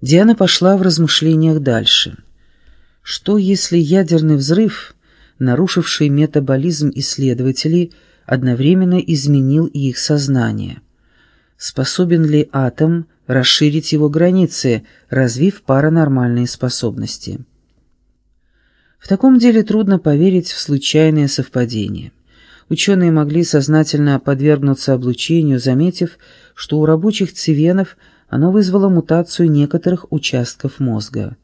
Диана пошла в размышлениях дальше. Что если ядерный взрыв, нарушивший метаболизм исследователей, одновременно изменил и их сознание? Способен ли атом расширить его границы, развив паранормальные способности? В таком деле трудно поверить в случайное совпадение. Ученые могли сознательно подвергнуться облучению, заметив, что у рабочих цивенов – оно вызвало мутацию некоторых участков мозга.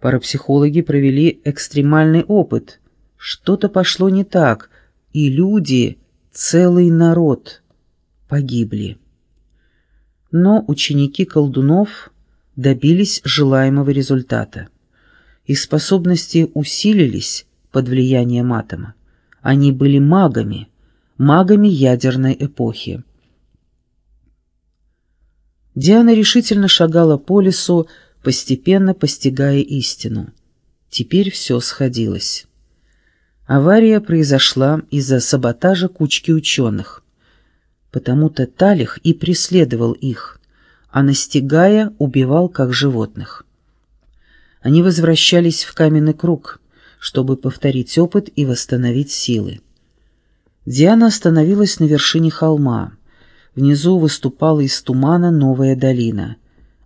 Парапсихологи провели экстремальный опыт. Что-то пошло не так, и люди, целый народ, погибли. Но ученики колдунов добились желаемого результата. Их способности усилились под влиянием атома. Они были магами, магами ядерной эпохи. Диана решительно шагала по лесу, постепенно постигая истину. Теперь все сходилось. Авария произошла из-за саботажа кучки ученых. Потому-то Талих и преследовал их, а настигая, убивал как животных. Они возвращались в каменный круг, чтобы повторить опыт и восстановить силы. Диана остановилась на вершине холма. Внизу выступала из тумана новая долина,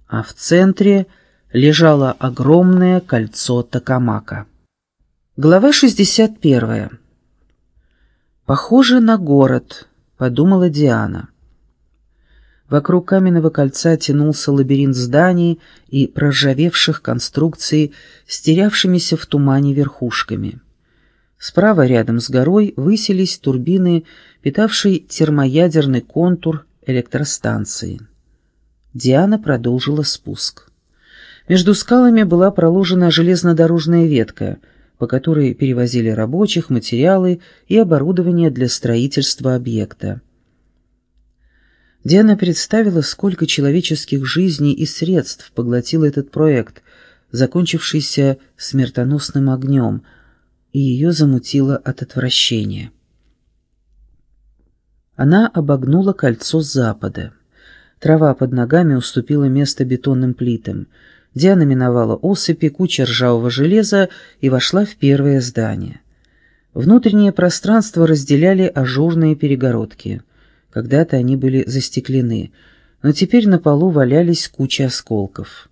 а в центре лежало огромное кольцо Токамака. Глава 61. «Похоже на город», — подумала Диана. Вокруг каменного кольца тянулся лабиринт зданий и проржавевших конструкций с терявшимися в тумане верхушками. Справа, рядом с горой, высились турбины, питавшие термоядерный контур электростанции. Диана продолжила спуск. Между скалами была проложена железнодорожная ветка, по которой перевозили рабочих, материалы и оборудование для строительства объекта. Диана представила, сколько человеческих жизней и средств поглотил этот проект, закончившийся смертоносным огнем – и ее замутило от отвращения. Она обогнула кольцо с запада. Трава под ногами уступила место бетонным плитам. Диана миновала осыпи, куча ржавого железа и вошла в первое здание. Внутреннее пространство разделяли ажурные перегородки. Когда-то они были застеклены, но теперь на полу валялись куча осколков.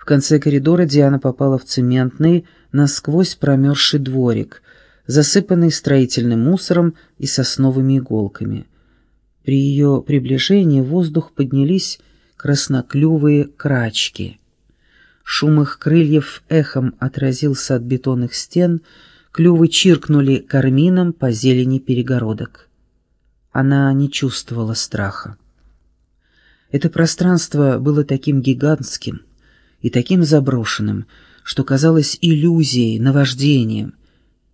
В конце коридора Диана попала в цементный, насквозь промерзший дворик, засыпанный строительным мусором и сосновыми иголками. При ее приближении в воздух поднялись красноклювые крачки. Шум их крыльев эхом отразился от бетонных стен, клювы чиркнули кармином по зелени перегородок. Она не чувствовала страха. Это пространство было таким гигантским и таким заброшенным, что казалось иллюзией, наваждением.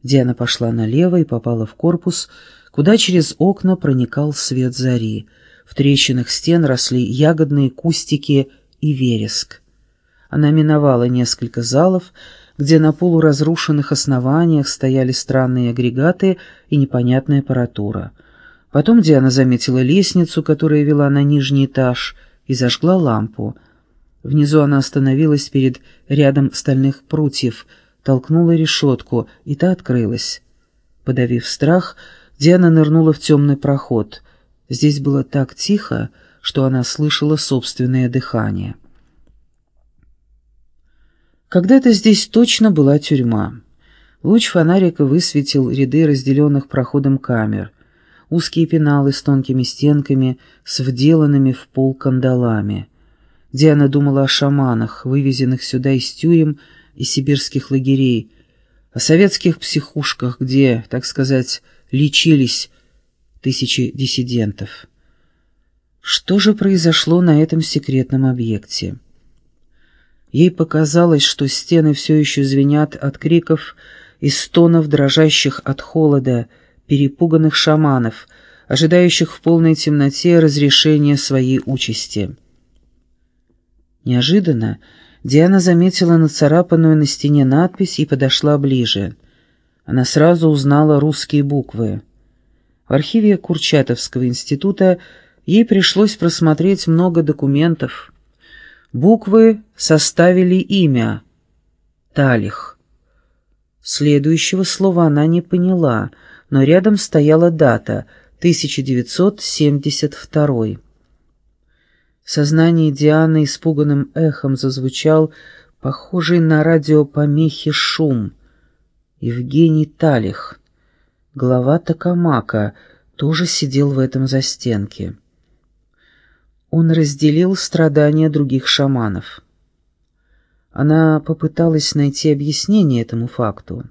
Диана пошла налево и попала в корпус, куда через окна проникал свет зари. В трещинах стен росли ягодные кустики и вереск. Она миновала несколько залов, где на полуразрушенных основаниях стояли странные агрегаты и непонятная аппаратура. Потом Диана заметила лестницу, которая вела на нижний этаж, и зажгла лампу — Внизу она остановилась перед рядом стальных прутьев, толкнула решетку, и та открылась. Подавив страх, Диана нырнула в темный проход. Здесь было так тихо, что она слышала собственное дыхание. Когда-то здесь точно была тюрьма. Луч фонарика высветил ряды разделенных проходом камер, узкие пеналы с тонкими стенками, с вделанными в пол кандалами — Диана думала о шаманах, вывезенных сюда из тюрем и сибирских лагерей, о советских психушках, где, так сказать, лечились тысячи диссидентов. Что же произошло на этом секретном объекте? Ей показалось, что стены все еще звенят от криков и стонов, дрожащих от холода, перепуганных шаманов, ожидающих в полной темноте разрешения своей участи. Неожиданно Диана заметила нацарапанную на стене надпись и подошла ближе. Она сразу узнала русские буквы. В архиве Курчатовского института ей пришлось просмотреть много документов. Буквы составили имя Талих. Следующего слова она не поняла, но рядом стояла дата 1972. В сознании Дианы испуганным эхом зазвучал похожий на радиопомехи шум. Евгений Талих, глава Токамака, тоже сидел в этом застенке. Он разделил страдания других шаманов. Она попыталась найти объяснение этому факту.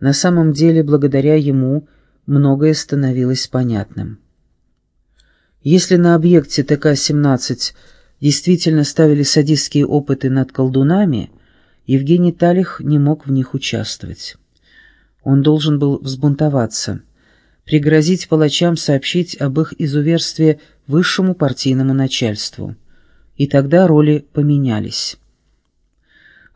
На самом деле, благодаря ему, многое становилось понятным. Если на объекте ТК-17 действительно ставили садистские опыты над колдунами, Евгений Талих не мог в них участвовать. Он должен был взбунтоваться, пригрозить палачам сообщить об их изуверстве высшему партийному начальству. И тогда роли поменялись.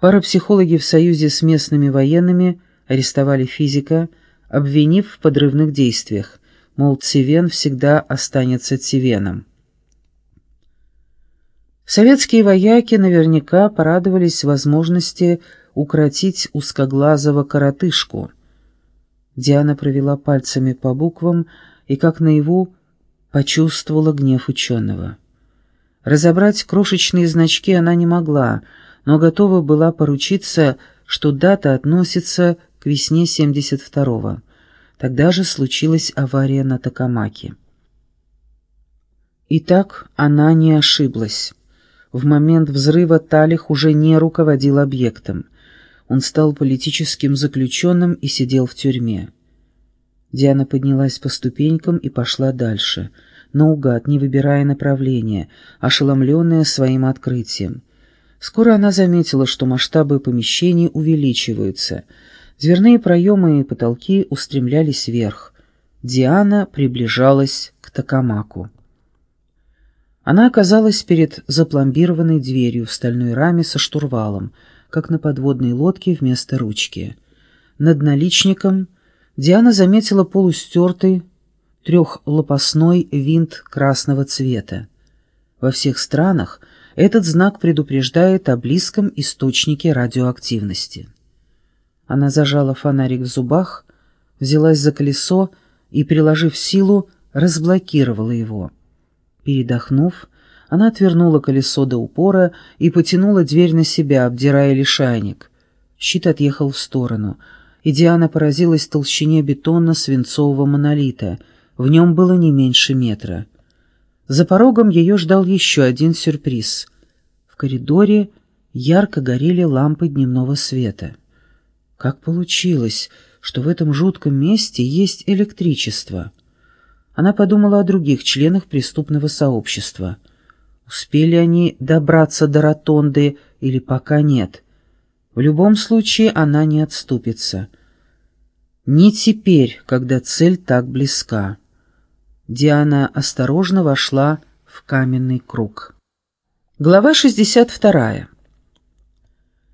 Парапсихологи в союзе с местными военными арестовали физика, обвинив в подрывных действиях, мол, Цивен всегда останется Цивеном. Советские вояки наверняка порадовались возможности укротить узкоглазого коротышку. Диана провела пальцами по буквам и, как наяву, почувствовала гнев ученого. Разобрать крошечные значки она не могла, но готова была поручиться, что дата относится к весне 72-го. Тогда же случилась авария на Токамаке. Итак, она не ошиблась. В момент взрыва Талих уже не руководил объектом. Он стал политическим заключенным и сидел в тюрьме. Диана поднялась по ступенькам и пошла дальше, наугад, не выбирая направления, ошеломленная своим открытием. Скоро она заметила, что масштабы помещений увеличиваются. Дверные проемы и потолки устремлялись вверх. Диана приближалась к Токамаку. Она оказалась перед запломбированной дверью в стальной раме со штурвалом, как на подводной лодке вместо ручки. Над наличником Диана заметила полустертый трехлопастной винт красного цвета. Во всех странах этот знак предупреждает о близком источнике радиоактивности. Она зажала фонарик в зубах, взялась за колесо и, приложив силу, разблокировала его. Передохнув, она отвернула колесо до упора и потянула дверь на себя, обдирая лишайник. Щит отъехал в сторону — и Диана поразилась толщине бетона свинцового монолита. В нем было не меньше метра. За порогом ее ждал еще один сюрприз. В коридоре ярко горели лампы дневного света. Как получилось, что в этом жутком месте есть электричество? Она подумала о других членах преступного сообщества. Успели они добраться до ротонды или пока нет? В любом случае она не отступится. Не теперь, когда цель так близка. Диана осторожно вошла в каменный круг. Глава 62.